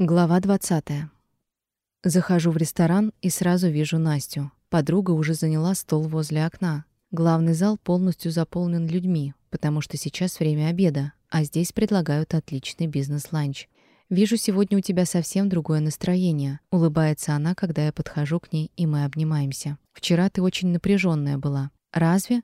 Глава 20. Захожу в ресторан и сразу вижу Настю. Подруга уже заняла стол возле окна. Главный зал полностью заполнен людьми, потому что сейчас время обеда, а здесь предлагают отличный бизнес-ланч. «Вижу, сегодня у тебя совсем другое настроение», — улыбается она, когда я подхожу к ней, и мы обнимаемся. «Вчера ты очень напряженная была. Разве?»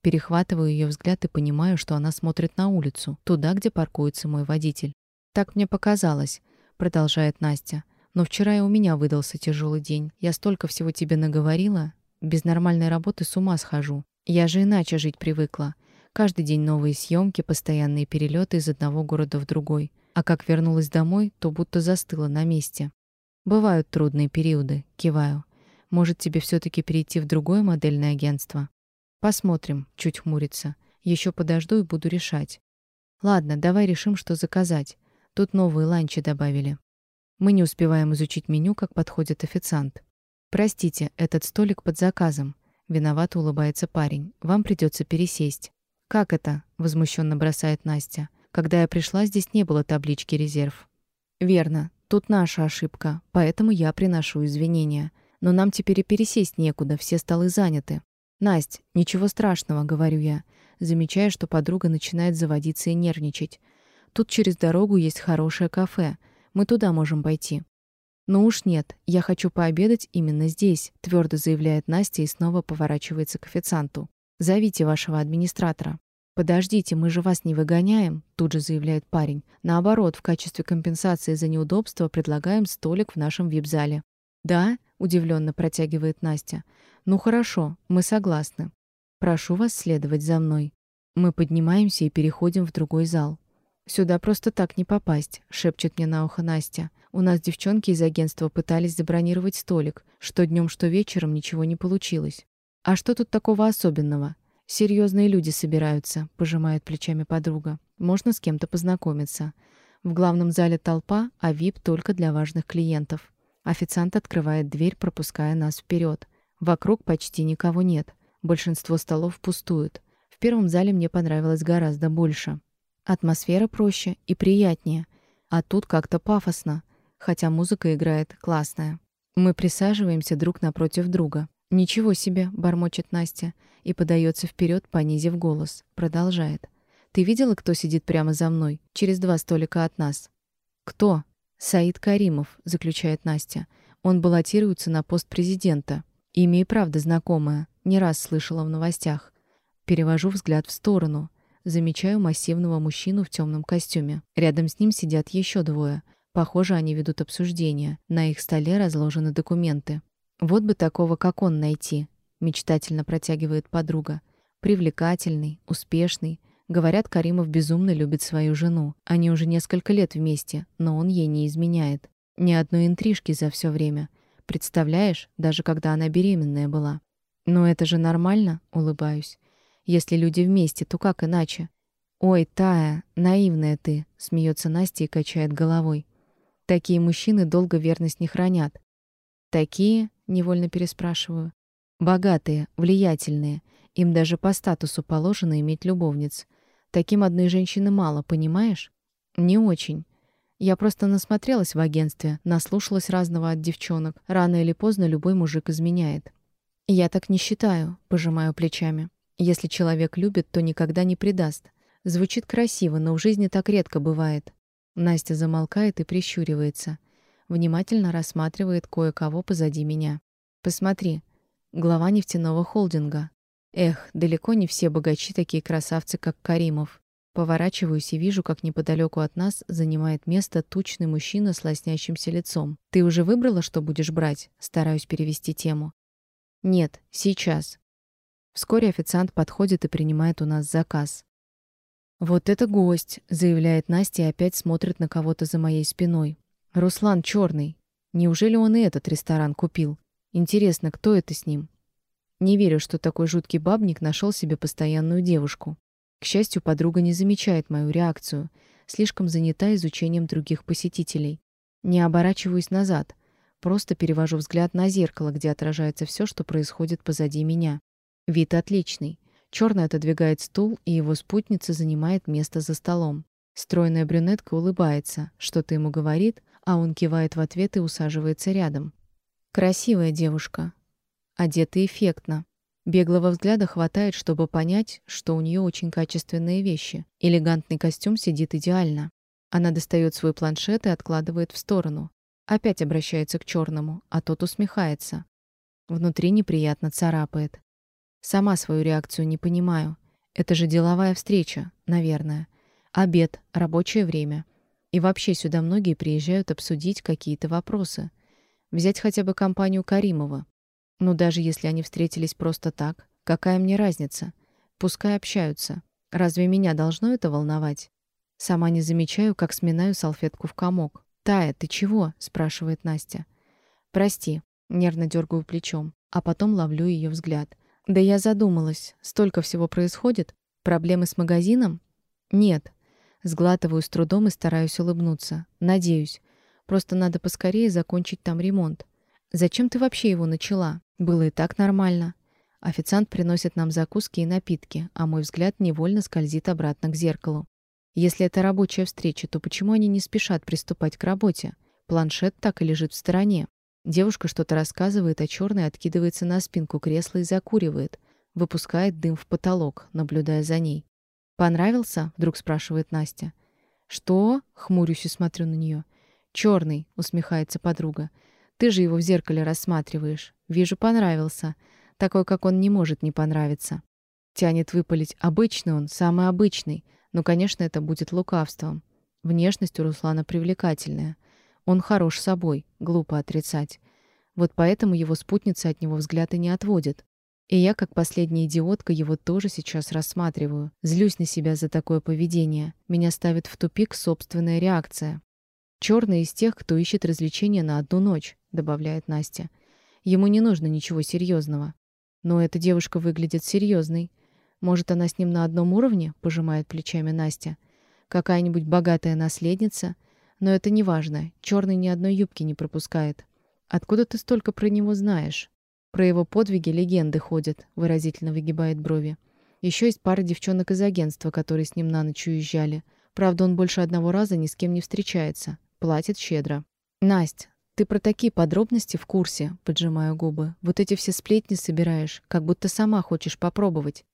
Перехватываю ее взгляд и понимаю, что она смотрит на улицу, туда, где паркуется мой водитель. Так мне показалось продолжает Настя. Но вчера и у меня выдался тяжелый день. Я столько всего тебе наговорила. Без нормальной работы с ума схожу. Я же иначе жить привыкла. Каждый день новые съемки, постоянные перелеты из одного города в другой. А как вернулась домой, то будто застыла на месте. Бывают трудные периоды, киваю. Может, тебе все таки перейти в другое модельное агентство? Посмотрим, чуть хмурится. Еще подожду и буду решать. Ладно, давай решим, что заказать. Тут новые ланчи добавили. Мы не успеваем изучить меню, как подходит официант. Простите, этот столик под заказом. Виновато улыбается парень. Вам придется пересесть. Как это? возмущенно бросает Настя. Когда я пришла, здесь не было таблички резерв. Верно. Тут наша ошибка, поэтому я приношу извинения. Но нам теперь и пересесть некуда, все столы заняты. Насть, ничего страшного, говорю я, замечая, что подруга начинает заводиться и нервничать. Тут через дорогу есть хорошее кафе. Мы туда можем пойти. Ну уж нет, я хочу пообедать именно здесь, твердо заявляет Настя и снова поворачивается к официанту. Зовите вашего администратора. Подождите, мы же вас не выгоняем, тут же заявляет парень. Наоборот, в качестве компенсации за неудобство предлагаем столик в нашем вип-зале. Да? удивленно протягивает Настя. Ну хорошо, мы согласны. Прошу вас следовать за мной. Мы поднимаемся и переходим в другой зал. «Сюда просто так не попасть», — шепчет мне на ухо Настя. «У нас девчонки из агентства пытались забронировать столик. Что днем, что вечером ничего не получилось». «А что тут такого особенного?» «Серьезные люди собираются», — пожимает плечами подруга. «Можно с кем-то познакомиться. В главном зале толпа, а VIP только для важных клиентов». Официант открывает дверь, пропуская нас вперед. Вокруг почти никого нет. Большинство столов пустуют. В первом зале мне понравилось гораздо больше. Атмосфера проще и приятнее, а тут как-то пафосно, хотя музыка играет классная. Мы присаживаемся друг напротив друга. «Ничего себе!» — бормочет Настя и подается вперед, понизив голос. Продолжает. «Ты видела, кто сидит прямо за мной, через два столика от нас?» «Кто?» «Саид Каримов», — заключает Настя. «Он баллотируется на пост президента. Имя и правда знакомое, не раз слышала в новостях. Перевожу взгляд в сторону. Замечаю массивного мужчину в темном костюме. Рядом с ним сидят еще двое. Похоже, они ведут обсуждение. На их столе разложены документы. Вот бы такого, как он, найти, мечтательно протягивает подруга. Привлекательный, успешный. Говорят, Каримов безумно любит свою жену. Они уже несколько лет вместе, но он ей не изменяет. Ни одной интрижки за все время. Представляешь, даже когда она беременная была. Но это же нормально, улыбаюсь. Если люди вместе, то как иначе? Ой, Тая, наивная ты, смеется Настя и качает головой. Такие мужчины долго верность не хранят. Такие, невольно переспрашиваю. Богатые, влиятельные. Им даже по статусу положено иметь любовниц. Таким одной женщины мало, понимаешь? Не очень. Я просто насмотрелась в агентстве, наслушалась разного от девчонок. Рано или поздно любой мужик изменяет. Я так не считаю, пожимаю плечами. Если человек любит, то никогда не предаст. Звучит красиво, но в жизни так редко бывает. Настя замолкает и прищуривается. Внимательно рассматривает кое-кого позади меня. Посмотри, глава нефтяного холдинга. Эх, далеко не все богачи такие красавцы, как Каримов. Поворачиваюсь и вижу, как неподалеку от нас занимает место тучный мужчина с лоснящимся лицом. Ты уже выбрала, что будешь брать? Стараюсь перевести тему. Нет, сейчас. Вскоре официант подходит и принимает у нас заказ. «Вот это гость!» — заявляет Настя и опять смотрит на кого-то за моей спиной. «Руслан Черный. Неужели он и этот ресторан купил? Интересно, кто это с ним?» Не верю, что такой жуткий бабник нашел себе постоянную девушку. К счастью, подруга не замечает мою реакцию, слишком занята изучением других посетителей. Не оборачиваюсь назад, просто перевожу взгляд на зеркало, где отражается все, что происходит позади меня. Вид отличный. Черный отодвигает стул, и его спутница занимает место за столом. Стройная брюнетка улыбается, что-то ему говорит, а он кивает в ответ и усаживается рядом. Красивая девушка. Одета эффектно. Беглого взгляда хватает, чтобы понять, что у нее очень качественные вещи. Элегантный костюм сидит идеально. Она достает свой планшет и откладывает в сторону. Опять обращается к черному, а тот усмехается. Внутри неприятно царапает. Сама свою реакцию не понимаю. Это же деловая встреча, наверное. Обед, рабочее время. И вообще сюда многие приезжают обсудить какие-то вопросы. Взять хотя бы компанию Каримова. Ну, даже если они встретились просто так, какая мне разница? Пускай общаются. Разве меня должно это волновать? Сама не замечаю, как сминаю салфетку в комок. «Тая, ты чего?» — спрашивает Настя. «Прости», — нервно дергаю плечом, а потом ловлю ее взгляд. Да я задумалась. Столько всего происходит. Проблемы с магазином? Нет. Сглатываю с трудом и стараюсь улыбнуться. Надеюсь. Просто надо поскорее закончить там ремонт. Зачем ты вообще его начала? Было и так нормально. Официант приносит нам закуски и напитки, а мой взгляд невольно скользит обратно к зеркалу. Если это рабочая встреча, то почему они не спешат приступать к работе? Планшет так и лежит в стороне. Девушка что-то рассказывает, а черный откидывается на спинку кресла и закуривает, выпускает дым в потолок, наблюдая за ней. «Понравился?» — вдруг спрашивает Настя. «Что?» — хмурюсь и смотрю на нее. «Черный», — усмехается подруга. «Ты же его в зеркале рассматриваешь. Вижу, понравился. Такой, как он, не может не понравиться». Тянет выпалить. Обычный он, самый обычный. Но, конечно, это будет лукавством. Внешность у Руслана привлекательная. Он хорош собой, глупо отрицать. Вот поэтому его спутница от него взгляд не отводит. И я, как последняя идиотка, его тоже сейчас рассматриваю. Злюсь на себя за такое поведение. Меня ставит в тупик собственная реакция. Черный из тех, кто ищет развлечения на одну ночь», — добавляет Настя. «Ему не нужно ничего серьезного. Но эта девушка выглядит серьезной. Может, она с ним на одном уровне?» — пожимает плечами Настя. «Какая-нибудь богатая наследница? Но это не важно. Черный ни одной юбки не пропускает. Откуда ты столько про него знаешь? Про его подвиги легенды ходят, выразительно выгибает брови. Еще есть пара девчонок из агентства, которые с ним на ночь уезжали. Правда, он больше одного раза ни с кем не встречается. Платит щедро. Насть, ты про такие подробности в курсе, поджимаю губы. Вот эти все сплетни собираешь, как будто сама хочешь попробовать.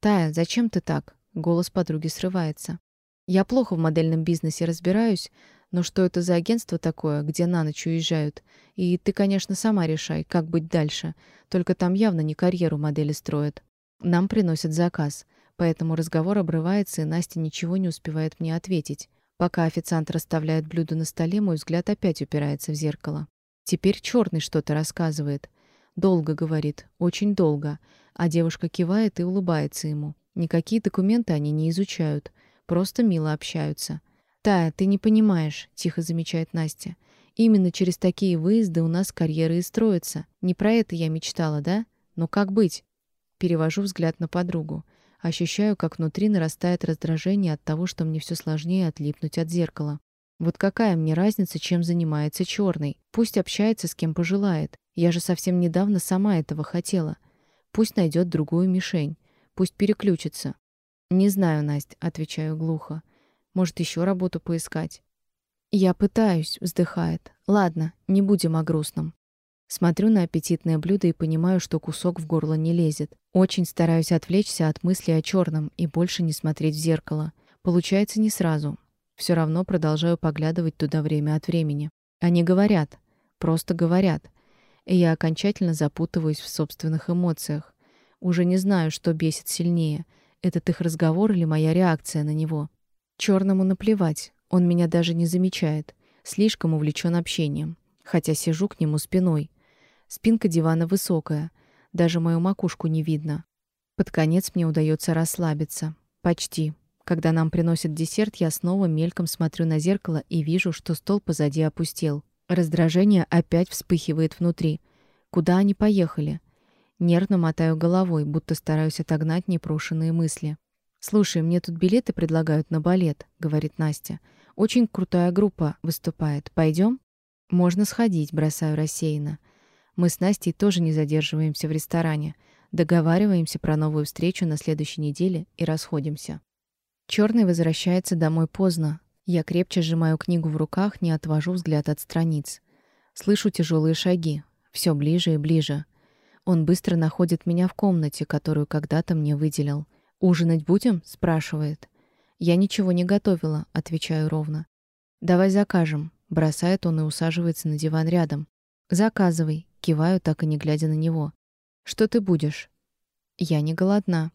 Тая, зачем ты так? Голос подруги срывается. Я плохо в модельном бизнесе разбираюсь, но что это за агентство такое, где на ночь уезжают? И ты, конечно, сама решай, как быть дальше. Только там явно не карьеру модели строят. Нам приносят заказ, поэтому разговор обрывается, и Настя ничего не успевает мне ответить. Пока официант расставляет блюдо на столе, мой взгляд опять упирается в зеркало. Теперь черный что-то рассказывает. Долго говорит, очень долго. А девушка кивает и улыбается ему. Никакие документы они не изучают, просто мило общаются. «Тая, ты не понимаешь», — тихо замечает Настя. «Именно через такие выезды у нас карьера и строится. Не про это я мечтала, да? Но как быть?» Перевожу взгляд на подругу. Ощущаю, как внутри нарастает раздражение от того, что мне все сложнее отлипнуть от зеркала. Вот какая мне разница, чем занимается черный? Пусть общается с кем пожелает. Я же совсем недавно сама этого хотела. Пусть найдет другую мишень. Пусть переключится. «Не знаю, Настя», — отвечаю глухо. Может, еще работу поискать? Я пытаюсь, вздыхает. Ладно, не будем о грустном. Смотрю на аппетитное блюдо и понимаю, что кусок в горло не лезет. Очень стараюсь отвлечься от мысли о черном и больше не смотреть в зеркало. Получается не сразу. Все равно продолжаю поглядывать туда время от времени. Они говорят, просто говорят. И я окончательно запутываюсь в собственных эмоциях. Уже не знаю, что бесит сильнее, этот их разговор или моя реакция на него. Черному наплевать, он меня даже не замечает, слишком увлечен общением, хотя сижу к нему спиной. Спинка дивана высокая, даже мою макушку не видно. Под конец мне удается расслабиться. Почти. Когда нам приносят десерт, я снова мельком смотрю на зеркало и вижу, что стол позади опустел. Раздражение опять вспыхивает внутри. Куда они поехали? Нервно мотаю головой, будто стараюсь отогнать непрошенные мысли. «Слушай, мне тут билеты предлагают на балет», — говорит Настя. «Очень крутая группа выступает. Пойдем?» «Можно сходить», — бросаю рассеянно. Мы с Настей тоже не задерживаемся в ресторане. Договариваемся про новую встречу на следующей неделе и расходимся. Черный возвращается домой поздно. Я крепче сжимаю книгу в руках, не отвожу взгляд от страниц. Слышу тяжелые шаги. Все ближе и ближе. Он быстро находит меня в комнате, которую когда-то мне выделил. «Ужинать будем?» — спрашивает. «Я ничего не готовила», — отвечаю ровно. «Давай закажем», — бросает он и усаживается на диван рядом. «Заказывай», — киваю, так и не глядя на него. «Что ты будешь?» «Я не голодна».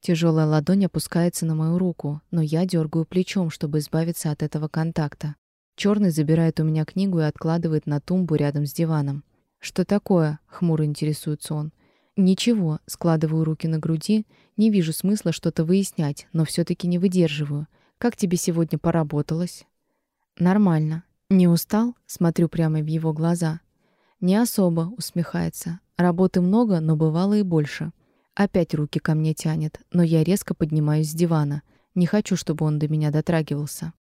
Тяжелая ладонь опускается на мою руку, но я дергаю плечом, чтобы избавиться от этого контакта. Черный забирает у меня книгу и откладывает на тумбу рядом с диваном. «Что такое?» — хмуро интересуется он. «Ничего», — складываю руки на груди, не вижу смысла что-то выяснять, но все таки не выдерживаю. «Как тебе сегодня поработалось?» «Нормально. Не устал?» — смотрю прямо в его глаза. «Не особо», — усмехается. «Работы много, но бывало и больше». Опять руки ко мне тянет, но я резко поднимаюсь с дивана. Не хочу, чтобы он до меня дотрагивался.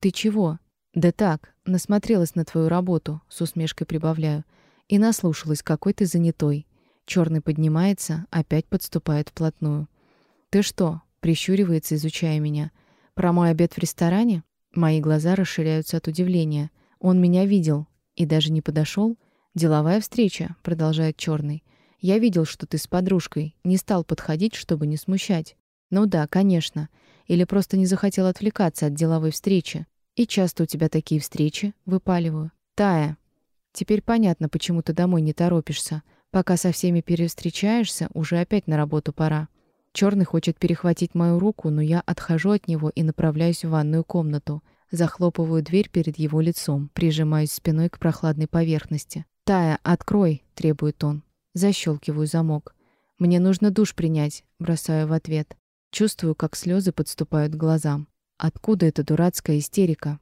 «Ты чего?» «Да так, насмотрелась на твою работу», — с усмешкой прибавляю. «И наслушалась, какой ты занятой». Черный поднимается, опять подступает вплотную. «Ты что?» — прищуривается, изучая меня. «Про мой обед в ресторане?» Мои глаза расширяются от удивления. «Он меня видел и даже не подошел. «Деловая встреча», — продолжает Черный. Я видел, что ты с подружкой, не стал подходить, чтобы не смущать. Ну да, конечно. Или просто не захотел отвлекаться от деловой встречи. И часто у тебя такие встречи, выпаливаю. Тая, теперь понятно, почему ты домой не торопишься. Пока со всеми перевстречаешься, уже опять на работу пора. Черный хочет перехватить мою руку, но я отхожу от него и направляюсь в ванную комнату. Захлопываю дверь перед его лицом, прижимаюсь спиной к прохладной поверхности. «Тая, открой!» — требует он. Защелкиваю замок. «Мне нужно душ принять», — бросаю в ответ. Чувствую, как слезы подступают к глазам. Откуда эта дурацкая истерика?